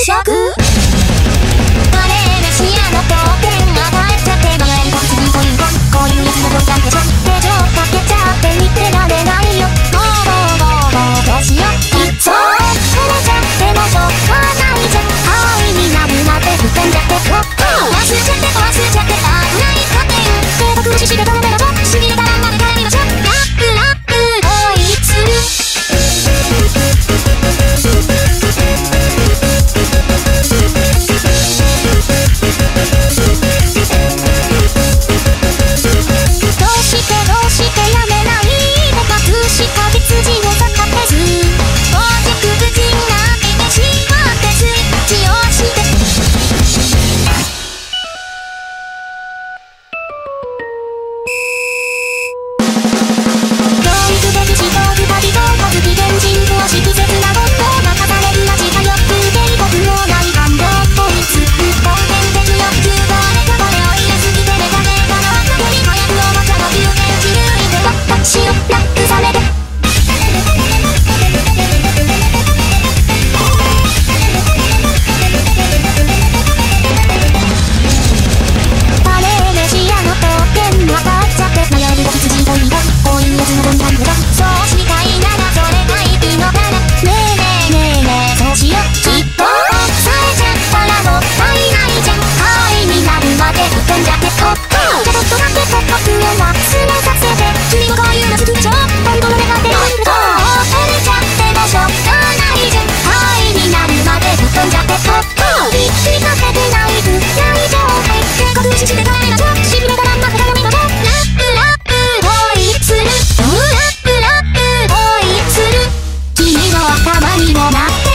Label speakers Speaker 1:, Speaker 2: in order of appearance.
Speaker 1: 食。頭にもな